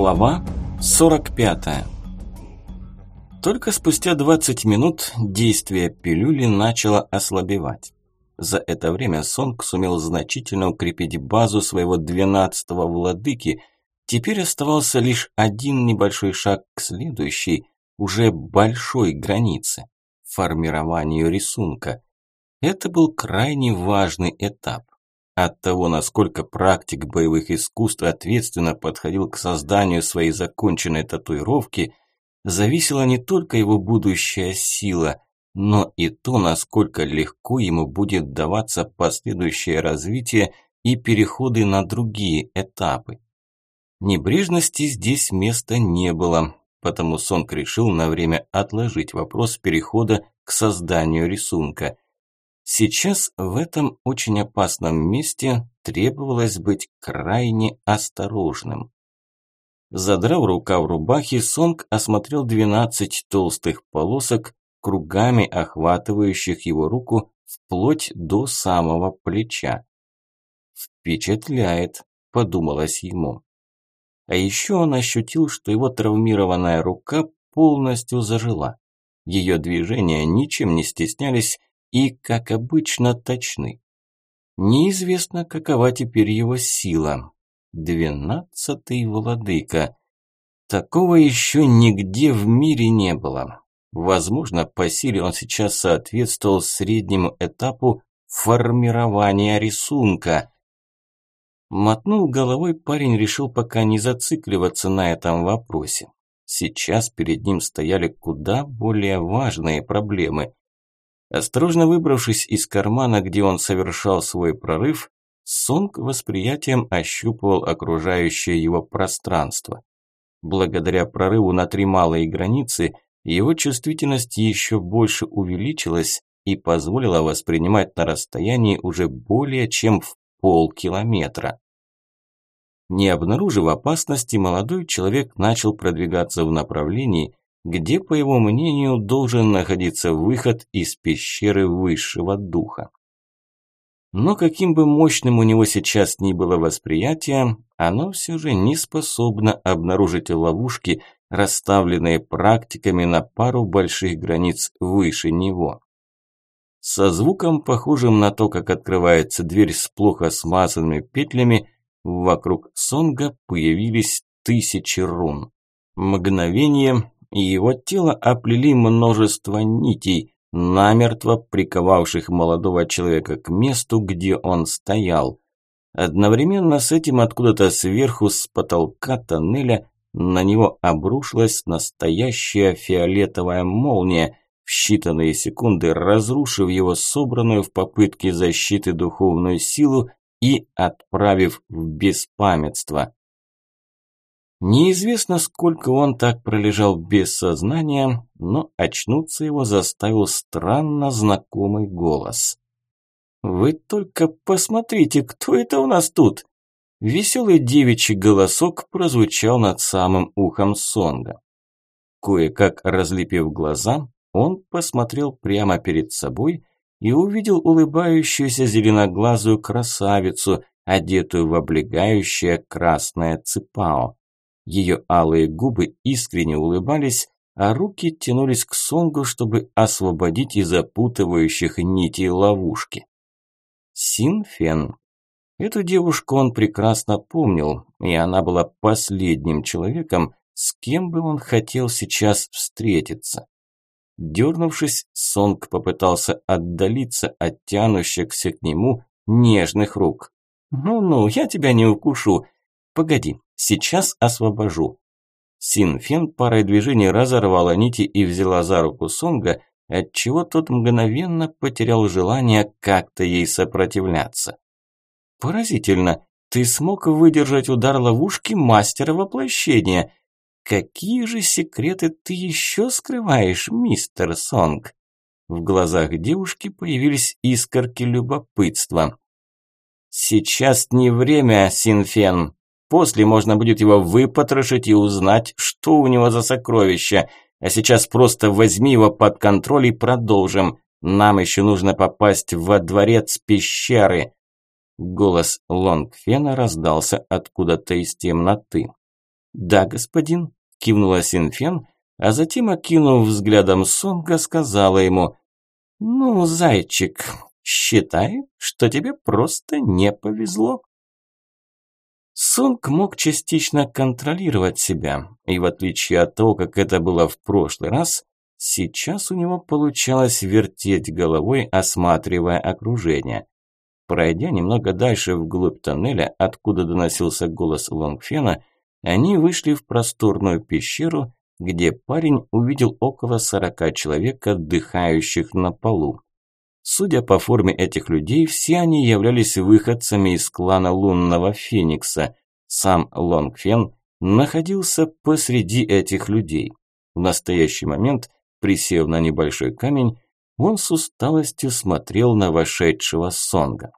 Глава 45 Только спустя 20 минут действие пилюли начало ослабевать. За это время Сонг сумел значительно укрепить базу своего двенадцатого владыки. Теперь оставался лишь один небольшой шаг к следующей, уже большой границе – формированию рисунка. Это был крайне важный этап. От того, насколько практик боевых искусств ответственно подходил к созданию своей законченной татуировки, зависела не только его будущая сила, но и то, насколько легко ему будет даваться последующее развитие и переходы на другие этапы. Небрежности здесь места не было, потому Сонг решил на время отложить вопрос перехода к созданию рисунка – Сейчас в этом очень опасном месте требовалось быть крайне осторожным. Задрав рукав рубахи, Сонг осмотрел двенадцать толстых полосок, кругами охватывающих его руку вплоть до самого плеча. «Впечатляет», – подумалось ему. А еще он ощутил, что его травмированная рука полностью зажила. Ее движения ничем не стеснялись, и, как обычно, точны. Неизвестно, какова теперь его сила. Двенадцатый владыка. Такого еще нигде в мире не было. Возможно, по силе он сейчас соответствовал среднему этапу формирования рисунка. Мотнув головой, парень решил пока не зацикливаться на этом вопросе. Сейчас перед ним стояли куда более важные проблемы. Осторожно выбравшись из кармана, где он совершал свой прорыв, Сонг восприятием ощупывал окружающее его пространство. Благодаря прорыву на три малые границы, его чувствительность еще больше увеличилась и позволила воспринимать на расстоянии уже более чем в полкилометра. Не обнаружив опасности, молодой человек начал продвигаться в направлении, где, по его мнению, должен находиться выход из пещеры высшего духа. Но каким бы мощным у него сейчас ни было восприятие, оно все же не способно обнаружить ловушки, расставленные практиками на пару больших границ выше него. Со звуком, похожим на то, как открывается дверь с плохо смазанными петлями, вокруг Сонга появились тысячи рун. Мгновение, и его тело оплели множество нитей, намертво приковавших молодого человека к месту, где он стоял. Одновременно с этим откуда-то сверху, с потолка тоннеля, на него обрушилась настоящая фиолетовая молния, в считанные секунды разрушив его собранную в попытке защиты духовную силу и отправив в беспамятство. Неизвестно, сколько он так пролежал без сознания, но очнуться его заставил странно знакомый голос. «Вы только посмотрите, кто это у нас тут?» Веселый девичий голосок прозвучал над самым ухом Сонга. Кое-как разлепив глаза, он посмотрел прямо перед собой и увидел улыбающуюся зеленоглазую красавицу, одетую в облегающее красное цепао. Ее алые губы искренне улыбались, а руки тянулись к Сонгу, чтобы освободить из запутывающих нитей ловушки. Синфен. Эту девушку он прекрасно помнил, и она была последним человеком, с кем бы он хотел сейчас встретиться. Дернувшись, Сонг попытался отдалиться от тянущихся к нему нежных рук. «Ну-ну, я тебя не укушу. Погоди, Сейчас освобожу». Синфен парой движений разорвала нити и взяла за руку Сонга, отчего тот мгновенно потерял желание как-то ей сопротивляться. «Поразительно, ты смог выдержать удар ловушки мастера воплощения. Какие же секреты ты еще скрываешь, мистер Сонг?» В глазах девушки появились искорки любопытства. «Сейчас не время, Синфен», После можно будет его выпотрошить и узнать, что у него за сокровища. А сейчас просто возьми его под контроль и продолжим. Нам еще нужно попасть во дворец пещеры». Голос Лонгфена раздался откуда-то из темноты. «Да, господин», – кивнула Синфен, а затем, окинув взглядом Сонга, сказала ему «Ну, зайчик, считай, что тебе просто не повезло». Сонг мог частично контролировать себя, и в отличие от того, как это было в прошлый раз, сейчас у него получалось вертеть головой, осматривая окружение. Пройдя немного дальше вглубь тоннеля, откуда доносился голос Лонгфена, они вышли в просторную пещеру, где парень увидел около сорока человек, отдыхающих на полу. Судя по форме этих людей, все они являлись выходцами из клана Лунного Феникса. Сам Лонгфен находился посреди этих людей. В настоящий момент, присев на небольшой камень, он с усталостью смотрел на вошедшего Сонга.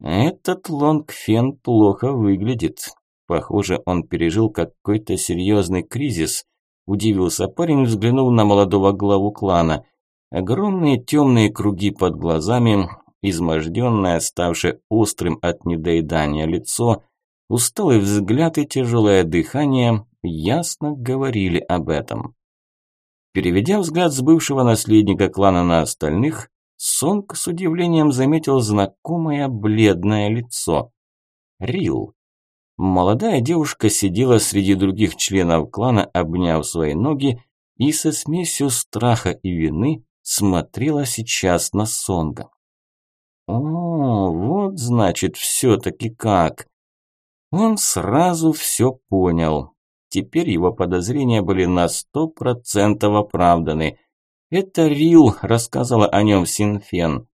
Этот Лонгфен плохо выглядит. Похоже, он пережил какой-то серьезный кризис. Удивился парень, взглянув на молодого главу клана. Огромные темные круги под глазами, изможденное, ставшее острым от недоедания лицо, усталый взгляд и тяжелое дыхание ясно говорили об этом. Переведя взгляд с бывшего наследника клана на остальных, Сонг с удивлением заметил знакомое бледное лицо. Рил. Молодая девушка сидела среди других членов клана, обняв свои ноги, и со смесью страха и вины смотрела сейчас на Сонга. О, вот значит все-таки как. Он сразу все понял. Теперь его подозрения были на сто процентов оправданы. Это Рил рассказала о нем Синфен.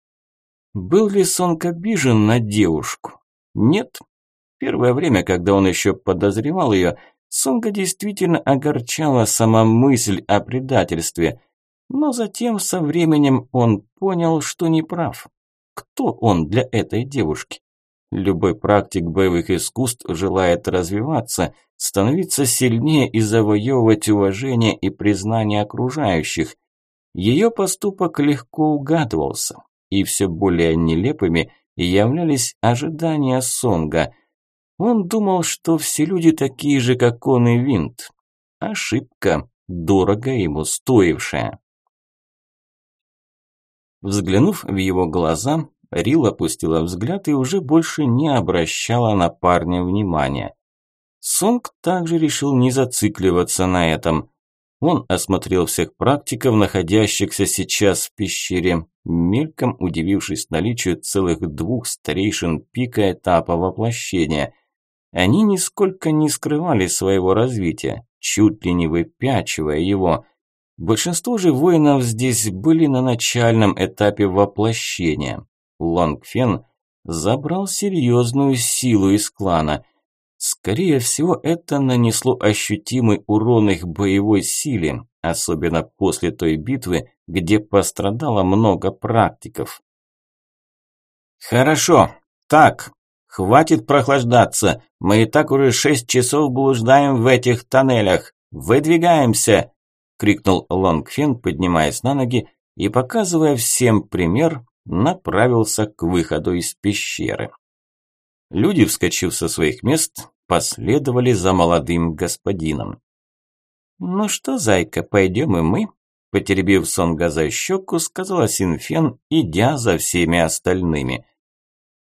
Был ли Сонг обижен на девушку? Нет. Первое время, когда он еще подозревал ее, Сонга действительно огорчала сама мысль о предательстве – но затем со временем он понял, что не прав. Кто он для этой девушки? Любой практик боевых искусств желает развиваться, становиться сильнее и завоевывать уважение и признание окружающих. Ее поступок легко угадывался, и все более нелепыми являлись ожидания Сонга. Он думал, что все люди такие же, как он и Винт. Ошибка, дорого ему стоившая. Взглянув в его глаза, Рил опустила взгляд и уже больше не обращала на парня внимания. Сонг также решил не зацикливаться на этом. Он осмотрел всех практиков, находящихся сейчас в пещере, мельком удивившись наличию целых двух старейшин пика этапа воплощения. Они нисколько не скрывали своего развития, чуть ли не выпячивая его – Большинство же воинов здесь были на начальном этапе воплощения. Лонгфен забрал серьезную силу из клана. Скорее всего, это нанесло ощутимый урон их боевой силе, особенно после той битвы, где пострадало много практиков. «Хорошо, так, хватит прохлаждаться, мы и так уже шесть часов блуждаем в этих тоннелях, выдвигаемся!» – крикнул Лонгфен, поднимаясь на ноги и, показывая всем пример, направился к выходу из пещеры. Люди, вскочив со своих мест, последовали за молодым господином. «Ну что, зайка, пойдем и мы?» Потеребив Сонга за щеку, сказала Синфен, идя за всеми остальными.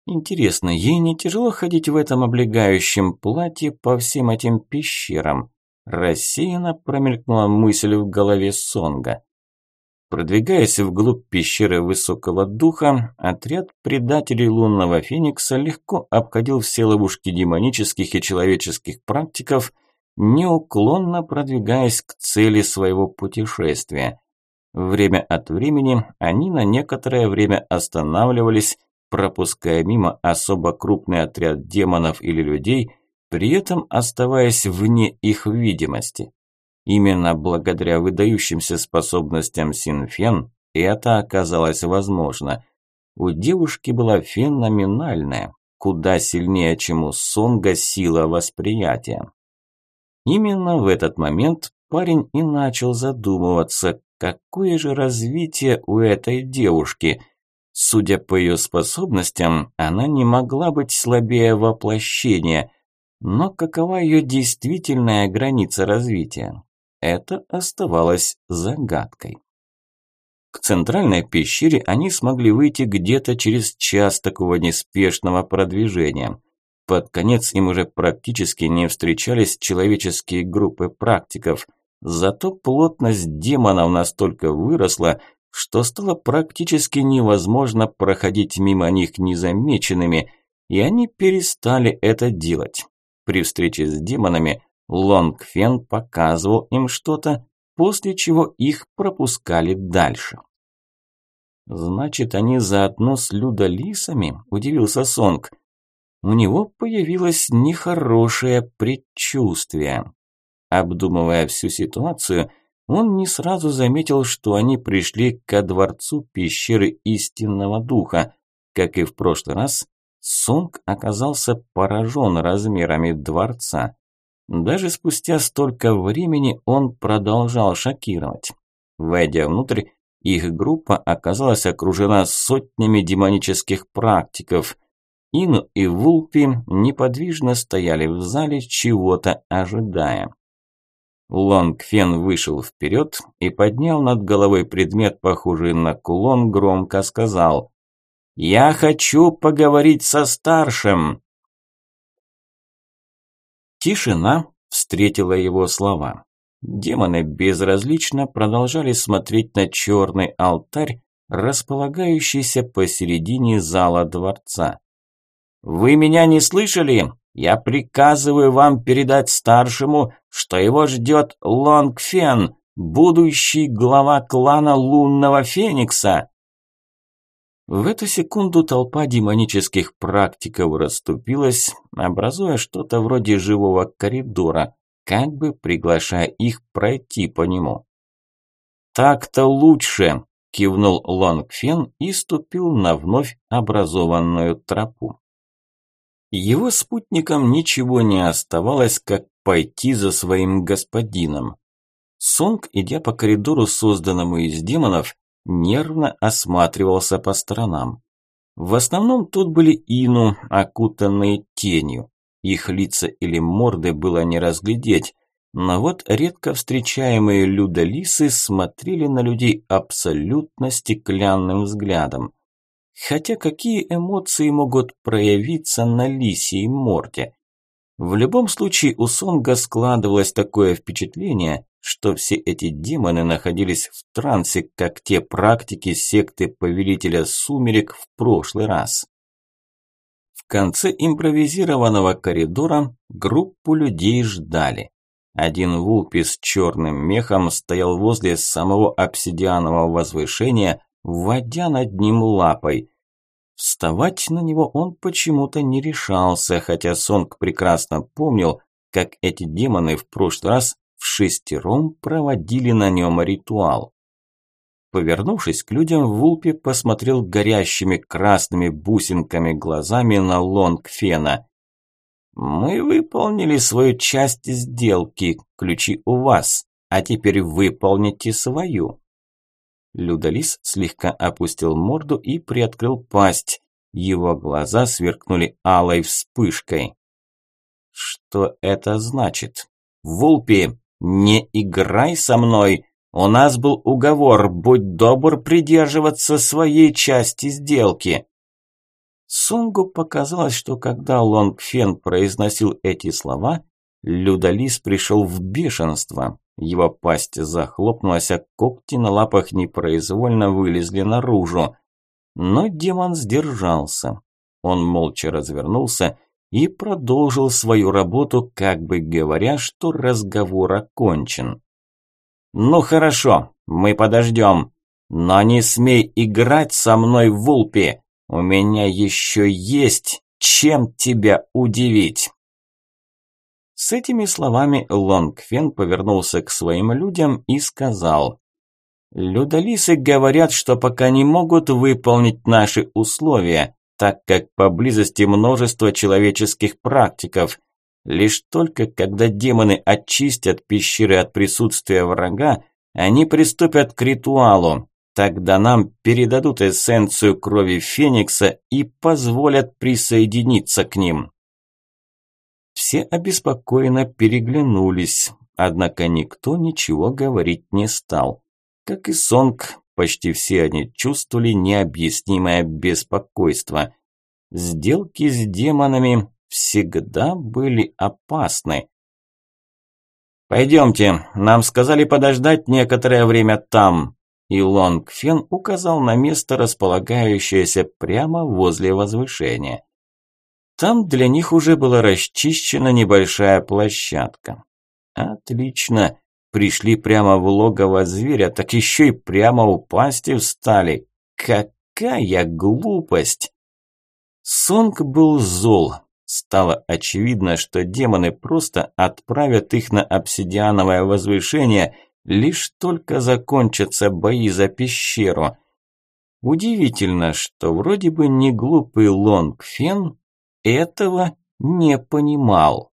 Интересно, ей не тяжело ходить в этом облегающем платье по всем этим пещерам? Рассеянно промелькнула мысль в голове Сонга. Продвигаясь вглубь пещеры высокого духа, отряд предателей лунного феникса легко обходил все ловушки демонических и человеческих практиков, неуклонно продвигаясь к цели своего путешествия. Время от времени они на некоторое время останавливались, пропуская мимо особо крупный отряд демонов или людей – при этом оставаясь вне их видимости. Именно благодаря выдающимся способностям Синфен это оказалось возможно. У девушки была феноменальная, куда сильнее, чем у Сонга сила восприятия. Именно в этот момент парень и начал задумываться, какое же развитие у этой девушки. Судя по ее способностям, она не могла быть слабее воплощения – Но какова ее действительная граница развития? Это оставалось загадкой. К центральной пещере они смогли выйти где-то через час такого неспешного продвижения. Под конец им уже практически не встречались человеческие группы практиков, зато плотность демонов настолько выросла, что стало практически невозможно проходить мимо них незамеченными, и они перестали это делать. При встрече с демонами Лонг Фен показывал им что-то, после чего их пропускали дальше. «Значит, они заодно с людолисами?» – удивился Сонг. У него появилось нехорошее предчувствие. Обдумывая всю ситуацию, он не сразу заметил, что они пришли ко дворцу пещеры истинного духа. Как и в прошлый раз, Сонг оказался поражен размерами дворца. Даже спустя столько времени он продолжал шокировать. Войдя внутрь, их группа оказалась окружена сотнями демонических практиков. Ину и Вулпи неподвижно стояли в зале, чего-то ожидая. Лонгфен вышел вперед и поднял над головой предмет, похожий на кулон, громко сказал «Я хочу поговорить со старшим!» Тишина встретила его слова. Демоны безразлично продолжали смотреть на черный алтарь, располагающийся посередине зала дворца. «Вы меня не слышали? Я приказываю вам передать старшему, что его ждет Лонгфен, будущий глава клана Лунного Феникса!» В эту секунду толпа демонических практиков расступилась, образуя что-то вроде живого коридора, как бы приглашая их пройти по нему. «Так-то лучше!» – кивнул Лонгфен и ступил на вновь образованную тропу. Его спутникам ничего не оставалось, как пойти за своим господином. Сонг, идя по коридору, созданному из демонов, нервно осматривался по сторонам. В основном тут были ину, окутанные тенью. Их лица или морды было не разглядеть, но вот редко встречаемые людолисы смотрели на людей абсолютно стеклянным взглядом. Хотя какие эмоции могут проявиться на лисьей морде? В любом случае у Сонга складывалось такое впечатление, что все эти демоны находились в трансе, как те практики секты Повелителя Сумерек в прошлый раз. В конце импровизированного коридора группу людей ждали. Один вулпи с черным мехом стоял возле самого обсидианового возвышения, вводя над ним лапой. Вставать на него он почему-то не решался, хотя Сонг прекрасно помнил, как эти демоны в прошлый раз в шестером проводили на нем ритуал. Повернувшись к людям, Вулпи посмотрел горящими красными бусинками глазами на Лонгфена. «Мы выполнили свою часть сделки, ключи у вас, а теперь выполните свою». Людолис слегка опустил морду и приоткрыл пасть. Его глаза сверкнули алой вспышкой. «Что это значит?» «Вулпи, не играй со мной!» У нас был уговор, будь добр придерживаться своей части сделки. Сунгу показалось, что когда Лонгфен произносил эти слова, Людалис пришел в бешенство. Его пасть захлопнулась, а когти на лапах непроизвольно вылезли наружу. Но демон сдержался. Он молча развернулся и продолжил свою работу, как бы говоря, что разговор окончен. «Ну хорошо, мы подождем. Но не смей играть со мной в Вулпи. У меня еще есть чем тебя удивить». С этими словами Лонгфен повернулся к своим людям и сказал «Людолисы говорят, что пока не могут выполнить наши условия, так как поблизости множество человеческих практиков – Лишь только когда демоны очистят пещеры от присутствия врага, они приступят к ритуалу. Тогда нам передадут эссенцию крови Феникса и позволят присоединиться к ним. Все обеспокоенно переглянулись, однако никто ничего говорить не стал. Как и Сонг, почти все они чувствовали необъяснимое беспокойство. Сделки с демонами всегда были опасны. «Пойдемте, нам сказали подождать некоторое время там», и Лонг Фен указал на место, располагающееся прямо возле возвышения. Там для них уже была расчищена небольшая площадка. Отлично, пришли прямо в логово зверя, так еще и прямо у пасти встали. Какая глупость! Сонг был зол. Стало очевидно, что демоны просто отправят их на обсидиановое возвышение, лишь только закончатся бои за пещеру. Удивительно, что вроде бы не глупый Лонг Фен этого не понимал.